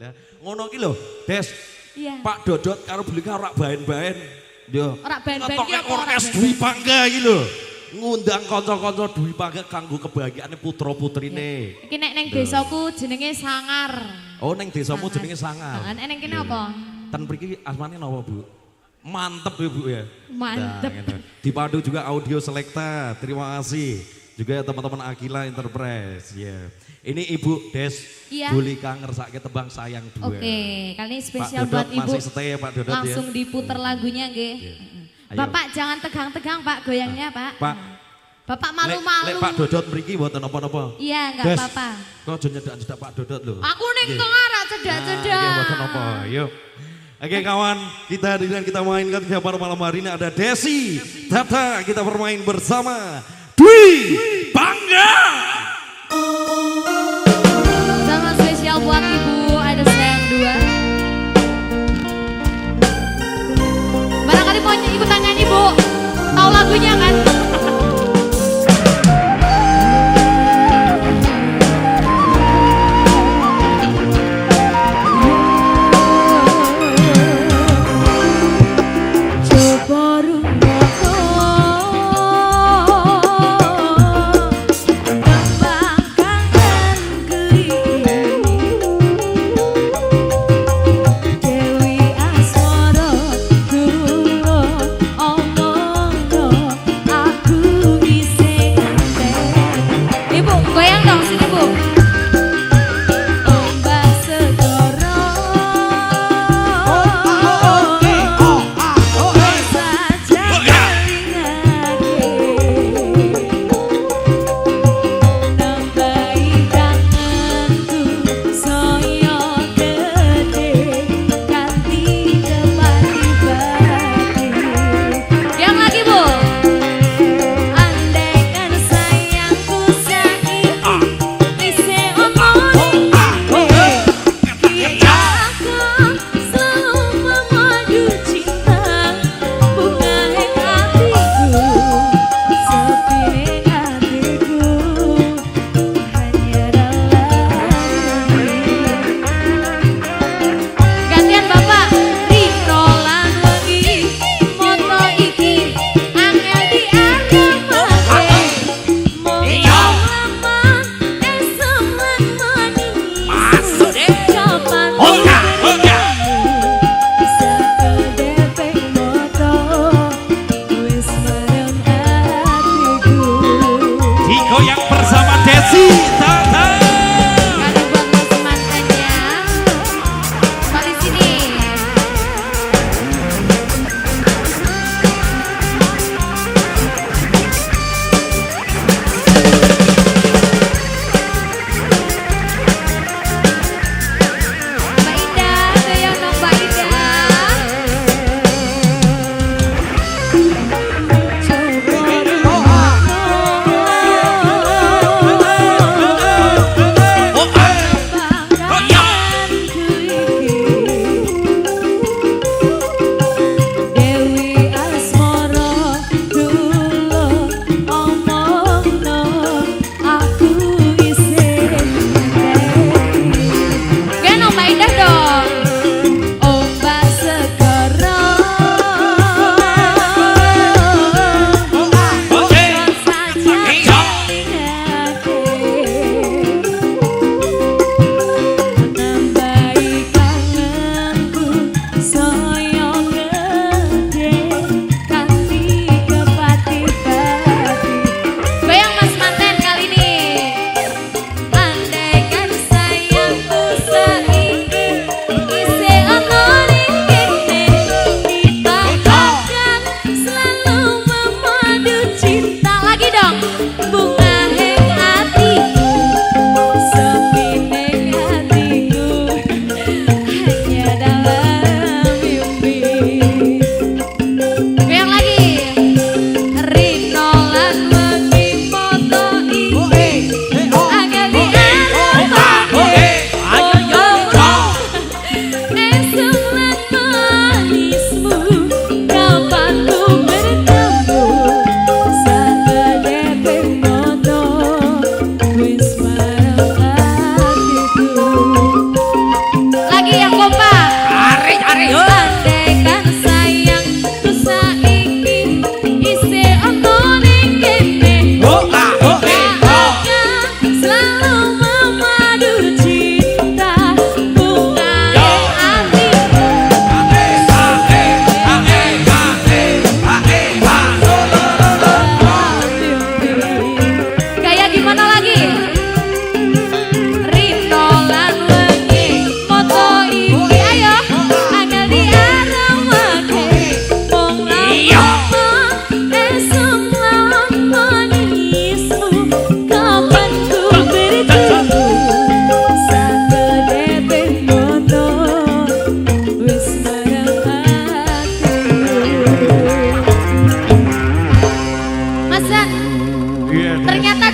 Lah, ngono ki lho, Des. Iya. Pak Dodot karo Belika ora baen-baen. Yo. Ora baen-baen ki Ngetoke apa ora orkes? Dwi Pangga iki lho. Ngundang kanca-kanca Dwi Pangga kanggo kebahagiaane putra-putrine. Iki nek ning desaku jenenge sangar. Oh, ning desamu jenenge Sangar. Heeh, nek ning kene Iya. apa? Tan mriki asmane napa, Bu? Mantep ya, Bu ya. Mantep. Nah, gitu. Dipadu juga audio selekta. Terima kasih. Juga teman-teman Akila Enterprise. Ya. Ini Ibu Des Iya. Bulika ngersake tebang sayang dua. Oke, kali ini spesial buat Ibu. masih stay ya Pak Dodot Langsung ya. diputer lagunya nggih. Iya. Heeh. Ayo. Bapak jangan tegang-tegang Pak goyangnya Pak. Pak. Bapak malu-malu. lek Pak Dodot mriki mboten apa-apa. Iya, enggak apa-apa. Kok aja nyedak-nyedak Pak Dodot lho. Aku ning Nggih. tengah ra Nah, cedak-cedak. iya, mboten apa. Yuk. Oke kawan, kita dengan kita mainkan siapa malam hari ini ada Desi, Tata, kita bermain bersama Dwi Bangga. goyang bersama Desi Tata.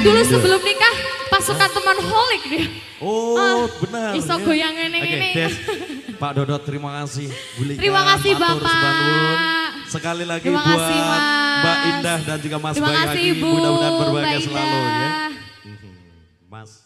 dulu iya. sebelum nikah pasukan teman holik dia. Oh, ah, benar. Iso iya. goyang ini okay, ini. Des, Pak Dodot terima kasih. Bulika, terima kasih Matur, Bapak. Sebandung. Sekali lagi terima buat kasih, Mbak Indah dan juga Mas Bayu. Terima kasih Ibu. Mudah-mudahan berbahagia selalu ya. Mhm. Mas